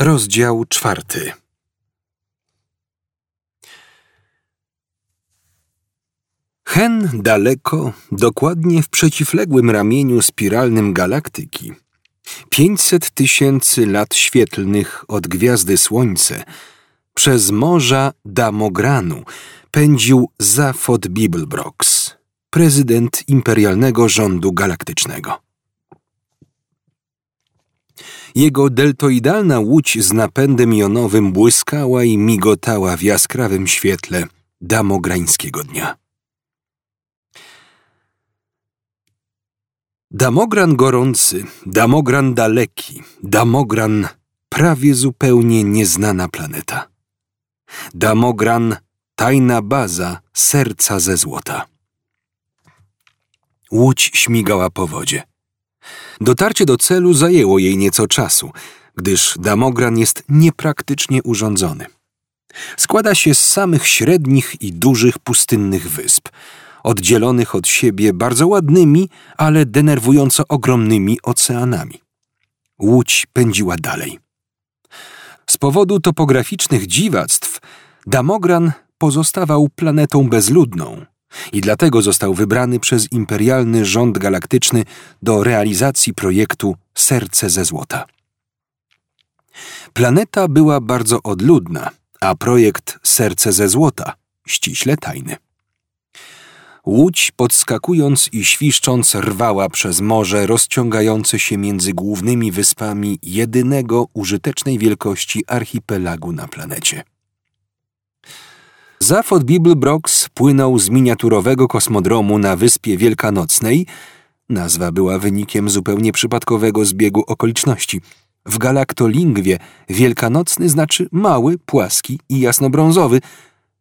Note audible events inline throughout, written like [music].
Rozdział czwarty. Hen daleko, dokładnie w przeciwległym ramieniu spiralnym galaktyki, pięćset tysięcy lat świetlnych od gwiazdy Słońce, przez morza Damogranu pędził Zafod Bibelbrox, prezydent imperialnego rządu galaktycznego. Jego deltoidalna łódź z napędem jonowym błyskała i migotała w jaskrawym świetle damograńskiego dnia. Damogran gorący, damogran daleki, damogran prawie zupełnie nieznana planeta. Damogran tajna baza serca ze złota. Łódź śmigała po wodzie. Dotarcie do celu zajęło jej nieco czasu, gdyż Damogran jest niepraktycznie urządzony. Składa się z samych średnich i dużych pustynnych wysp, oddzielonych od siebie bardzo ładnymi, ale denerwująco ogromnymi oceanami. Łódź pędziła dalej. Z powodu topograficznych dziwactw Damogran pozostawał planetą bezludną, i dlatego został wybrany przez imperialny rząd galaktyczny do realizacji projektu Serce ze Złota. Planeta była bardzo odludna, a projekt Serce ze Złota ściśle tajny. Łódź, podskakując i świszcząc, rwała przez morze rozciągające się między głównymi wyspami jedynego użytecznej wielkości archipelagu na planecie. Zafod Bibelbrox płynął z miniaturowego kosmodromu na Wyspie Wielkanocnej. Nazwa była wynikiem zupełnie przypadkowego zbiegu okoliczności. W galaktolingwie wielkanocny znaczy mały, płaski i jasnobrązowy,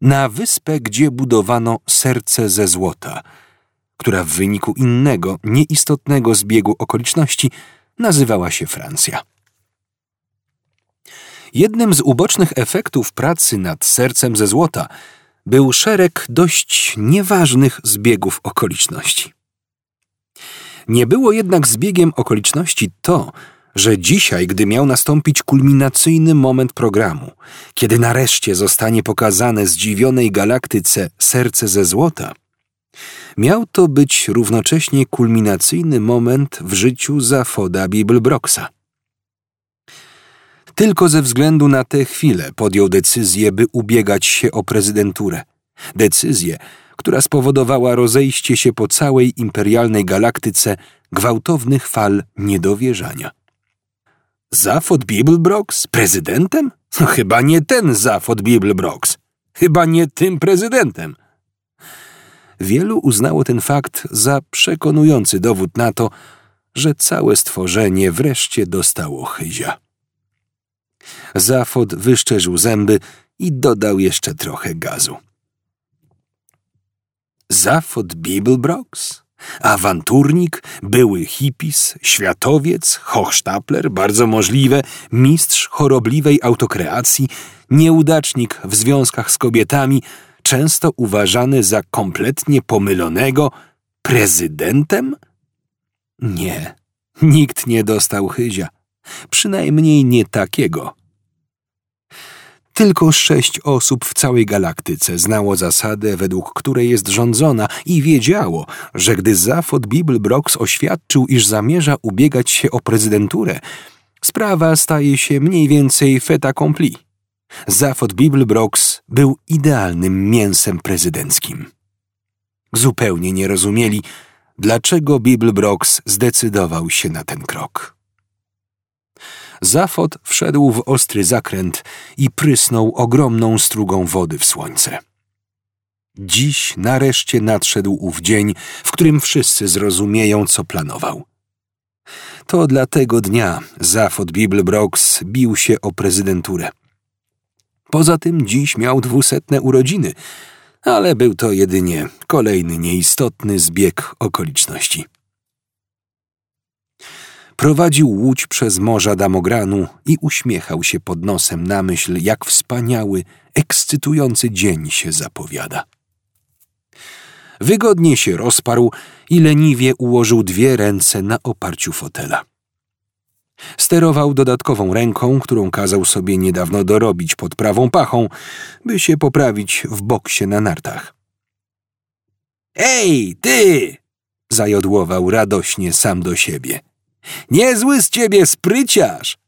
na wyspę, gdzie budowano serce ze złota, która w wyniku innego, nieistotnego zbiegu okoliczności nazywała się Francja. Jednym z ubocznych efektów pracy nad sercem ze złota był szereg dość nieważnych zbiegów okoliczności. Nie było jednak zbiegiem okoliczności to, że dzisiaj, gdy miał nastąpić kulminacyjny moment programu, kiedy nareszcie zostanie pokazane zdziwionej galaktyce serce ze złota, miał to być równocześnie kulminacyjny moment w życiu Zafoda Bibelbroxa. Tylko ze względu na tę chwilę podjął decyzję, by ubiegać się o prezydenturę. Decyzję, która spowodowała rozejście się po całej imperialnej galaktyce gwałtownych fal niedowierzania. Zafod Bibelbrox prezydentem? No, [laughs] chyba nie ten Zafod Bibelbrox. Chyba nie tym prezydentem. Wielu uznało ten fakt za przekonujący dowód na to, że całe stworzenie wreszcie dostało chyzia. Zafod wyszczerzył zęby i dodał jeszcze trochę gazu. Zafod Bibelbrox? Awanturnik, były hipis, światowiec, hochsztapler, bardzo możliwe, mistrz chorobliwej autokreacji, nieudacznik w związkach z kobietami, często uważany za kompletnie pomylonego prezydentem? Nie, nikt nie dostał chyzia. Przynajmniej nie takiego. Tylko sześć osób w całej galaktyce znało zasadę, według której jest rządzona i wiedziało, że gdy Zafod Bibelbrox oświadczył, iż zamierza ubiegać się o prezydenturę, sprawa staje się mniej więcej fait accompli. Zafod Bibelbrox był idealnym mięsem prezydenckim. Zupełnie nie rozumieli, dlaczego Bibelbrox zdecydował się na ten krok. Zafod wszedł w ostry zakręt i prysnął ogromną strugą wody w słońce. Dziś nareszcie nadszedł ów dzień, w którym wszyscy zrozumieją, co planował. To dla tego dnia Zafod Bibelbrox bił się o prezydenturę. Poza tym dziś miał dwusetne urodziny, ale był to jedynie kolejny nieistotny zbieg okoliczności. Prowadził łódź przez morza Damogranu i uśmiechał się pod nosem na myśl, jak wspaniały, ekscytujący dzień się zapowiada. Wygodnie się rozparł i leniwie ułożył dwie ręce na oparciu fotela. Sterował dodatkową ręką, którą kazał sobie niedawno dorobić pod prawą pachą, by się poprawić w boksie na nartach. Ej, ty! zajodłował radośnie sam do siebie. Niezły z ciebie spryciarz!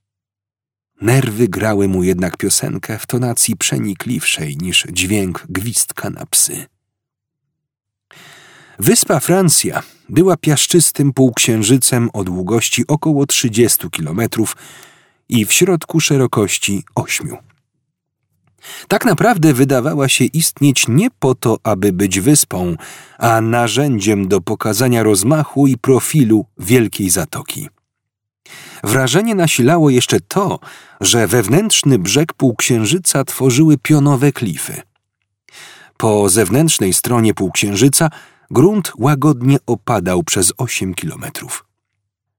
Nerwy grały mu jednak piosenkę w tonacji przenikliwszej niż dźwięk gwizdka na psy. Wyspa Francja była piaszczystym półksiężycem o długości około 30 kilometrów i w środku szerokości 8. Tak naprawdę wydawała się istnieć nie po to, aby być wyspą, a narzędziem do pokazania rozmachu i profilu Wielkiej Zatoki. Wrażenie nasilało jeszcze to, że wewnętrzny brzeg półksiężyca tworzyły pionowe klify. Po zewnętrznej stronie półksiężyca grunt łagodnie opadał przez osiem kilometrów.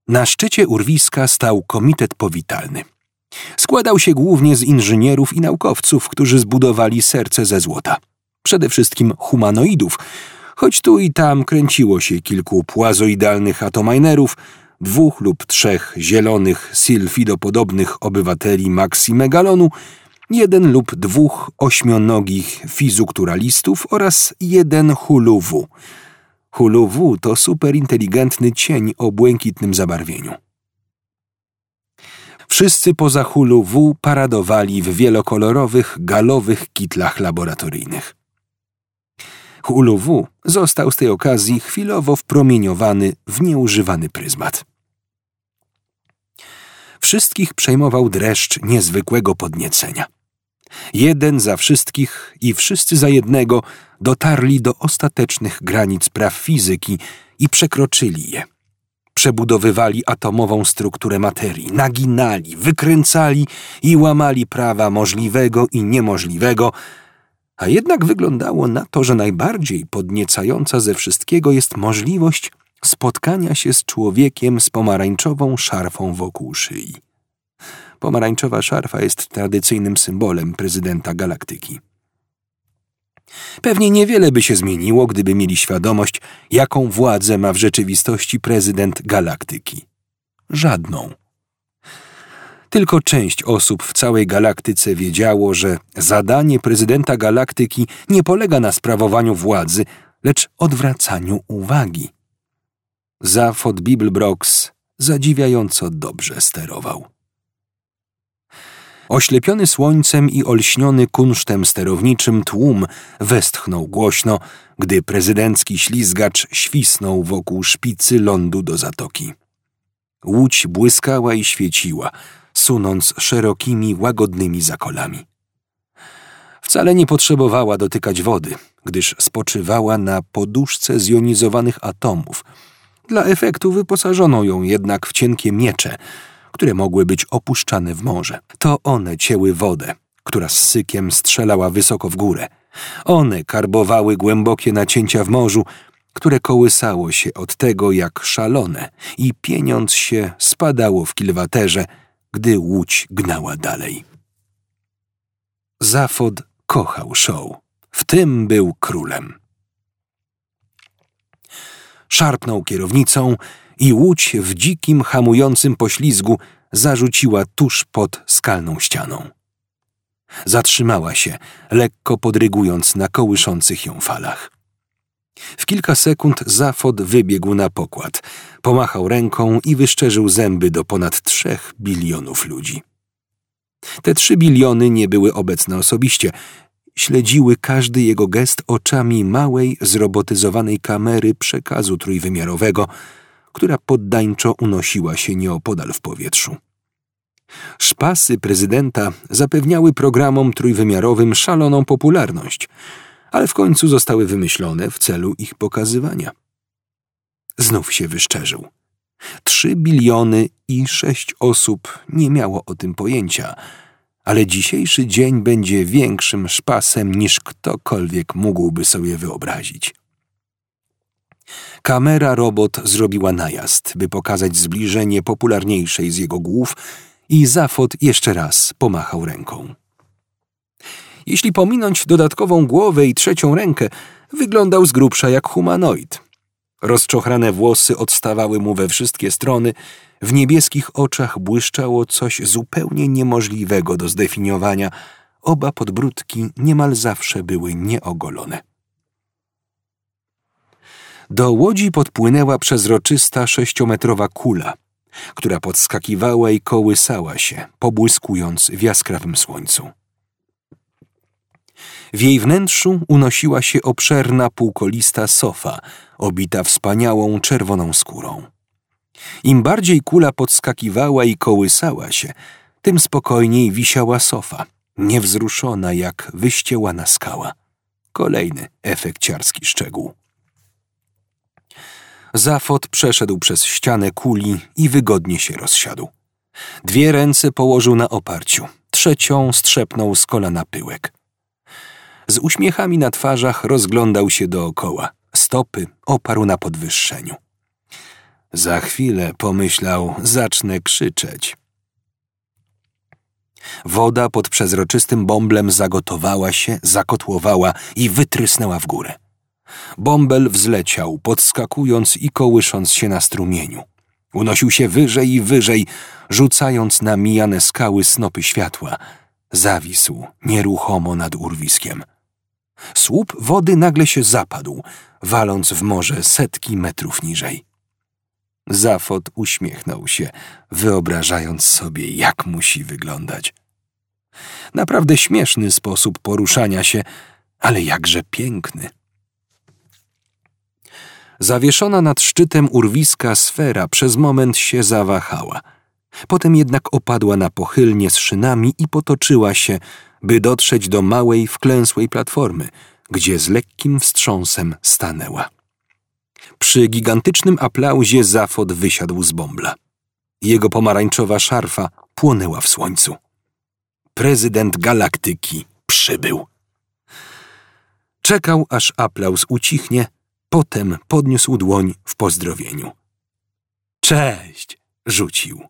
Na szczycie urwiska stał komitet powitalny. Składał się głównie z inżynierów i naukowców, którzy zbudowali serce ze złota. Przede wszystkim humanoidów, choć tu i tam kręciło się kilku płazoidalnych atominerów, dwóch lub trzech zielonych, silfidopodobnych obywateli Maximegalonu, jeden lub dwóch ośmionogich fizukturalistów oraz jeden huluwu. Huluwu to superinteligentny cień o błękitnym zabarwieniu. Wszyscy poza Huluwu paradowali w wielokolorowych, galowych kitlach laboratoryjnych. Huluwu został z tej okazji chwilowo wpromieniowany w nieużywany pryzmat. Wszystkich przejmował dreszcz niezwykłego podniecenia. Jeden za wszystkich i wszyscy za jednego dotarli do ostatecznych granic praw fizyki i przekroczyli je. Przebudowywali atomową strukturę materii, naginali, wykręcali i łamali prawa możliwego i niemożliwego, a jednak wyglądało na to, że najbardziej podniecająca ze wszystkiego jest możliwość spotkania się z człowiekiem z pomarańczową szarfą wokół szyi. Pomarańczowa szarfa jest tradycyjnym symbolem prezydenta galaktyki. Pewnie niewiele by się zmieniło, gdyby mieli świadomość, jaką władzę ma w rzeczywistości prezydent galaktyki. Żadną. Tylko część osób w całej galaktyce wiedziało, że zadanie prezydenta galaktyki nie polega na sprawowaniu władzy, lecz odwracaniu uwagi. Zafod Bibelbrox zadziwiająco dobrze sterował. Oślepiony słońcem i olśniony kunsztem sterowniczym tłum westchnął głośno, gdy prezydencki ślizgacz świsnął wokół szpicy lądu do zatoki. Łódź błyskała i świeciła, sunąc szerokimi, łagodnymi zakolami. Wcale nie potrzebowała dotykać wody, gdyż spoczywała na poduszce zjonizowanych atomów. Dla efektu wyposażono ją jednak w cienkie miecze, które mogły być opuszczane w morze. To one cięły wodę, która z sykiem strzelała wysoko w górę. One karbowały głębokie nacięcia w morzu, które kołysało się od tego jak szalone i pieniądz się spadało w kilwaterze, gdy łódź gnała dalej. Zafod kochał show. W tym był królem. Szarpnął kierownicą i łódź w dzikim, hamującym poślizgu zarzuciła tuż pod skalną ścianą. Zatrzymała się, lekko podrygując na kołyszących ją falach. W kilka sekund Zafod wybiegł na pokład, pomachał ręką i wyszczerzył zęby do ponad trzech bilionów ludzi. Te trzy biliony nie były obecne osobiście, śledziły każdy jego gest oczami małej, zrobotyzowanej kamery przekazu trójwymiarowego, która poddańczo unosiła się nieopodal w powietrzu. Szpasy prezydenta zapewniały programom trójwymiarowym szaloną popularność, ale w końcu zostały wymyślone w celu ich pokazywania. Znów się wyszczerzył. Trzy biliony i sześć osób nie miało o tym pojęcia, ale dzisiejszy dzień będzie większym szpasem niż ktokolwiek mógłby sobie wyobrazić. Kamera robot zrobiła najazd, by pokazać zbliżenie popularniejszej z jego głów i Zafod jeszcze raz pomachał ręką. Jeśli pominąć dodatkową głowę i trzecią rękę, wyglądał z grubsza jak humanoid. Rozczochrane włosy odstawały mu we wszystkie strony, W niebieskich oczach błyszczało coś zupełnie niemożliwego do zdefiniowania. Oba podbródki niemal zawsze były nieogolone. Do łodzi podpłynęła przezroczysta sześciometrowa kula, która podskakiwała i kołysała się, pobłyskując w jaskrawym słońcu. W jej wnętrzu unosiła się obszerna półkolista sofa, obita wspaniałą czerwoną skórą. Im bardziej kula podskakiwała i kołysała się, tym spokojniej wisiała sofa, niewzruszona jak wyściełana skała. Kolejny efekciarski szczegół. Zafot przeszedł przez ścianę kuli i wygodnie się rozsiadł. Dwie ręce położył na oparciu, trzecią strzepnął z kolana pyłek. Z uśmiechami na twarzach rozglądał się dookoła. Stopy oparł na podwyższeniu. Za chwilę, pomyślał, zacznę krzyczeć. Woda pod przezroczystym bąblem zagotowała się, zakotłowała i wytrysnęła w górę. Bąbel wzleciał, podskakując i kołysząc się na strumieniu. Unosił się wyżej i wyżej, rzucając na mijane skały snopy światła. Zawisł nieruchomo nad urwiskiem. Słup wody nagle się zapadł, waląc w morze setki metrów niżej. Zafot uśmiechnął się, wyobrażając sobie, jak musi wyglądać. Naprawdę śmieszny sposób poruszania się, ale jakże piękny. Zawieszona nad szczytem urwiska sfera przez moment się zawahała. Potem jednak opadła na pochylnie z szynami i potoczyła się, by dotrzeć do małej, wklęsłej platformy, gdzie z lekkim wstrząsem stanęła. Przy gigantycznym aplauzie Zafod wysiadł z bąbla. Jego pomarańczowa szarfa płonęła w słońcu. Prezydent galaktyki przybył. Czekał, aż aplauz ucichnie, potem podniósł dłoń w pozdrowieniu. Cześć! rzucił.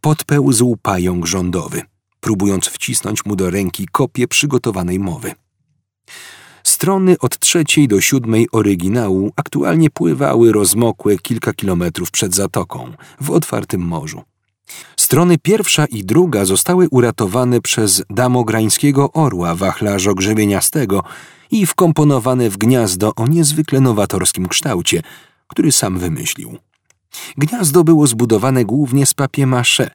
Podpełzł pająk rządowy, próbując wcisnąć mu do ręki kopię przygotowanej mowy. Strony od trzeciej do siódmej oryginału aktualnie pływały rozmokłe kilka kilometrów przed zatoką, w otwartym morzu. Strony pierwsza i druga zostały uratowane przez damograńskiego orła wachlarza grzebieniastego i wkomponowane w gniazdo o niezwykle nowatorskim kształcie, który sam wymyślił. Gniazdo było zbudowane głównie z papier-mâché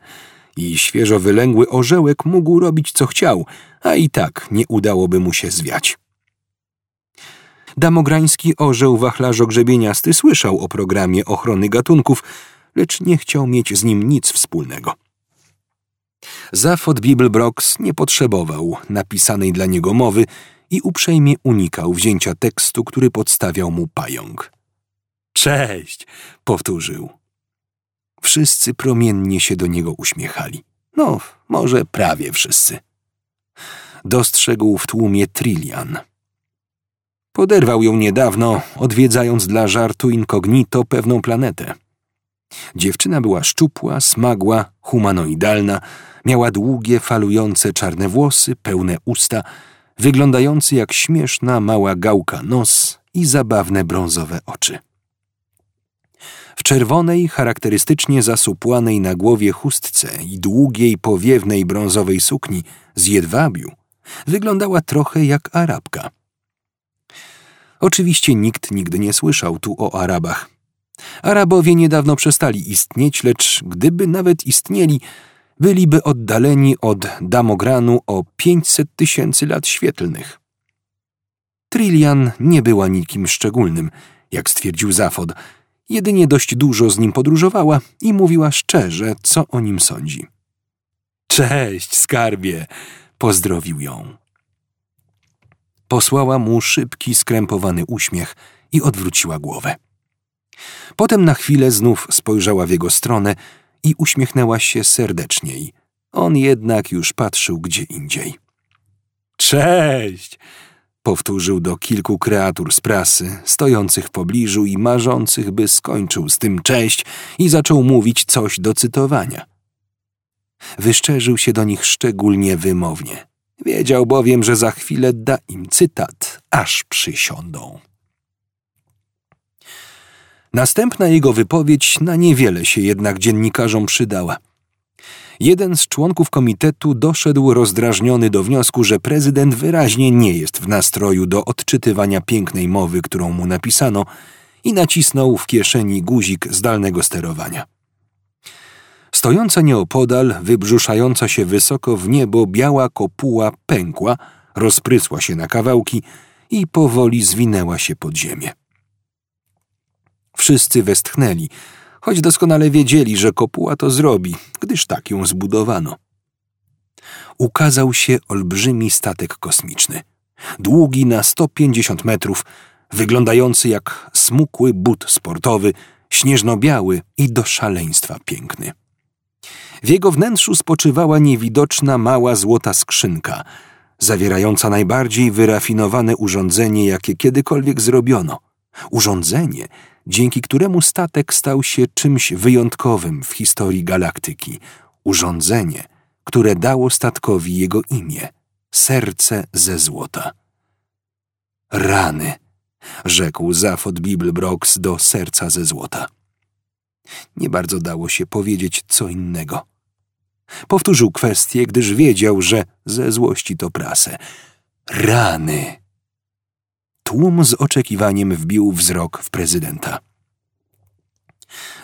i świeżo wylęgły orzełek mógł robić co chciał, a i tak nie udałoby mu się zwiać. Damograński orzeł wachlarzo-grzebieniasty słyszał o programie ochrony gatunków, lecz nie chciał mieć z nim nic wspólnego. Zafod Bibelbrox nie potrzebował napisanej dla niego mowy i uprzejmie unikał wzięcia tekstu, który podstawiał mu pająk. Cześć, powtórzył. Wszyscy promiennie się do niego uśmiechali. No, może prawie wszyscy. Dostrzegł w tłumie Trillian. Poderwał ją niedawno, odwiedzając dla żartu incognito pewną planetę. Dziewczyna była szczupła, smagła, humanoidalna, miała długie, falujące czarne włosy, pełne usta, wyglądający jak śmieszna mała gałka nos i zabawne brązowe oczy. W czerwonej, charakterystycznie zasupłanej na głowie chustce i długiej, powiewnej brązowej sukni z jedwabiu wyglądała trochę jak Arabka. Oczywiście nikt nigdy nie słyszał tu o Arabach. Arabowie niedawno przestali istnieć, lecz gdyby nawet istnieli, byliby oddaleni od Damogranu o 500 tysięcy lat świetlnych. Trillian nie była nikim szczególnym, jak stwierdził Zafod, jedynie dość dużo z nim podróżowała i mówiła szczerze, co o nim sądzi. Cześć, skarbie! pozdrowił ją. Posłała mu szybki, skrępowany uśmiech i odwróciła głowę. Potem na chwilę znów spojrzała w jego stronę i uśmiechnęła się serdeczniej. On jednak już patrzył gdzie indziej. Cześć! powtórzył do kilku kreatur z prasy, stojących w pobliżu i marzących, by skończył z tym cześć i zaczął mówić coś do cytowania. Wyszczerzył się do nich szczególnie wymownie. Wiedział bowiem, że za chwilę da im cytat, aż przysiądą. Następna jego wypowiedź na niewiele się jednak dziennikarzom przydała. Jeden z członków komitetu doszedł rozdrażniony do wniosku, że prezydent wyraźnie nie jest w nastroju do odczytywania pięknej mowy, którą mu napisano, i nacisnął w kieszeni guzik zdalnego sterowania. Stojąca nieopodal, wybrzuszająca się wysoko w niebo biała kopuła pękła, rozprysła się na kawałki i powoli zwinęła się pod ziemię. Wszyscy westchnęli, choć doskonale wiedzieli, że kopuła to zrobi, gdyż tak ją zbudowano. Ukazał się olbrzymi statek kosmiczny, długi na 150 metrów, wyglądający jak smukły but sportowy, śnieżno-biały i do szaleństwa piękny. W jego wnętrzu spoczywała niewidoczna mała złota skrzynka, zawierająca najbardziej wyrafinowane urządzenie, jakie kiedykolwiek zrobiono. Urządzenie, dzięki któremu statek stał się czymś wyjątkowym w historii galaktyki. Urządzenie, które dało statkowi jego imię serce ze złota. Rany, rzekł Zafod Bibelbrox do serca ze złota. Nie bardzo dało się powiedzieć co innego. Powtórzył kwestię, gdyż wiedział, że ze złości to prasę. Rany! Tłum z oczekiwaniem wbił wzrok w prezydenta.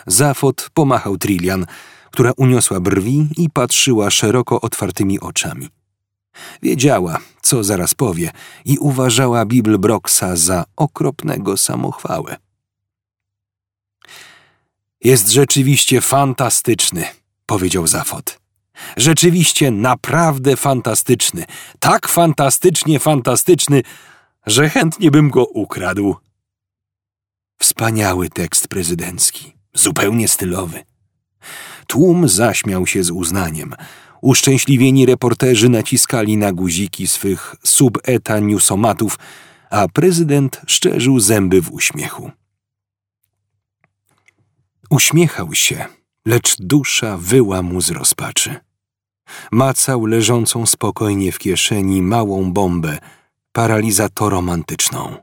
Zafot pomachał Trillian, która uniosła brwi i patrzyła szeroko otwartymi oczami. Wiedziała, co zaraz powie i uważała Bibl Broxa za okropnego samochwałę. Jest rzeczywiście fantastyczny, powiedział Zafot. Rzeczywiście naprawdę fantastyczny. Tak fantastycznie fantastyczny, że chętnie bym go ukradł. Wspaniały tekst prezydencki, zupełnie stylowy. Tłum zaśmiał się z uznaniem. Uszczęśliwieni reporterzy naciskali na guziki swych subeta newsomatów, a prezydent szczerzył zęby w uśmiechu. Uśmiechał się, lecz dusza wyła mu z rozpaczy. Macał leżącą spokojnie w kieszeni małą bombę, paralizatoromantyczną.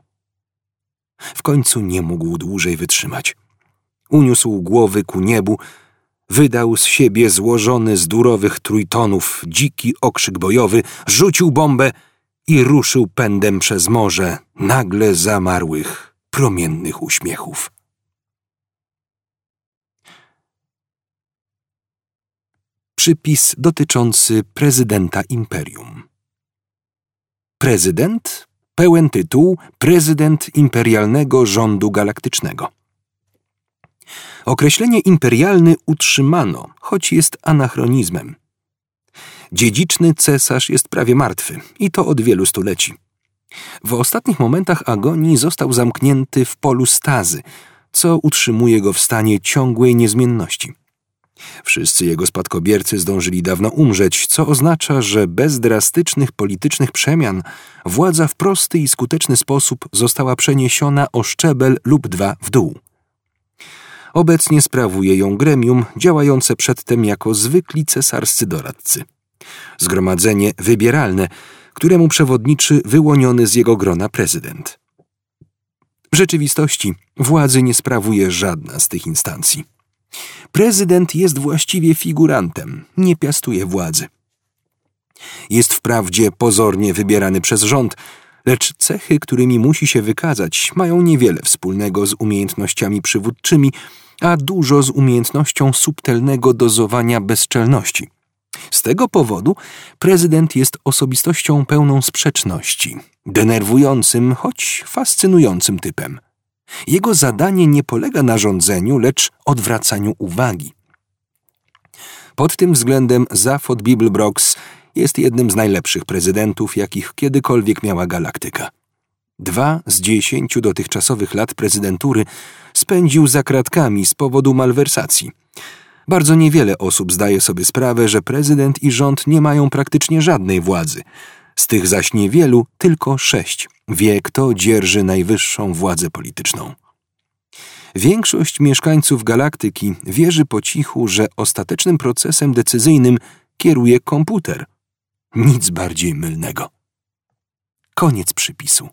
W końcu nie mógł dłużej wytrzymać. Uniósł głowy ku niebu, wydał z siebie złożony z durowych trójtonów dziki okrzyk bojowy, rzucił bombę i ruszył pędem przez morze nagle zamarłych, promiennych uśmiechów. Przypis dotyczący prezydenta imperium. Prezydent, pełen tytuł prezydent imperialnego rządu galaktycznego. Określenie imperialny utrzymano, choć jest anachronizmem. Dziedziczny cesarz jest prawie martwy i to od wielu stuleci. W ostatnich momentach agonii został zamknięty w polu stazy, co utrzymuje go w stanie ciągłej niezmienności. Wszyscy jego spadkobiercy zdążyli dawno umrzeć, co oznacza, że bez drastycznych politycznych przemian władza w prosty i skuteczny sposób została przeniesiona o szczebel lub dwa w dół. Obecnie sprawuje ją gremium działające przedtem jako zwykli cesarscy doradcy. Zgromadzenie wybieralne, któremu przewodniczy wyłoniony z jego grona prezydent. W rzeczywistości władzy nie sprawuje żadna z tych instancji. Prezydent jest właściwie figurantem, nie piastuje władzy. Jest wprawdzie pozornie wybierany przez rząd, lecz cechy, którymi musi się wykazać, mają niewiele wspólnego z umiejętnościami przywódczymi, a dużo z umiejętnością subtelnego dozowania bezczelności. Z tego powodu prezydent jest osobistością pełną sprzeczności, denerwującym, choć fascynującym typem. Jego zadanie nie polega na rządzeniu, lecz odwracaniu uwagi. Pod tym względem Zafod Bibelbrox jest jednym z najlepszych prezydentów, jakich kiedykolwiek miała galaktyka. Dwa z dziesięciu dotychczasowych lat prezydentury spędził za kratkami z powodu malwersacji. Bardzo niewiele osób zdaje sobie sprawę, że prezydent i rząd nie mają praktycznie żadnej władzy. Z tych zaś niewielu tylko sześć wie, kto dzierży najwyższą władzę polityczną. Większość mieszkańców galaktyki wierzy po cichu, że ostatecznym procesem decyzyjnym kieruje komputer. Nic bardziej mylnego. Koniec przypisu.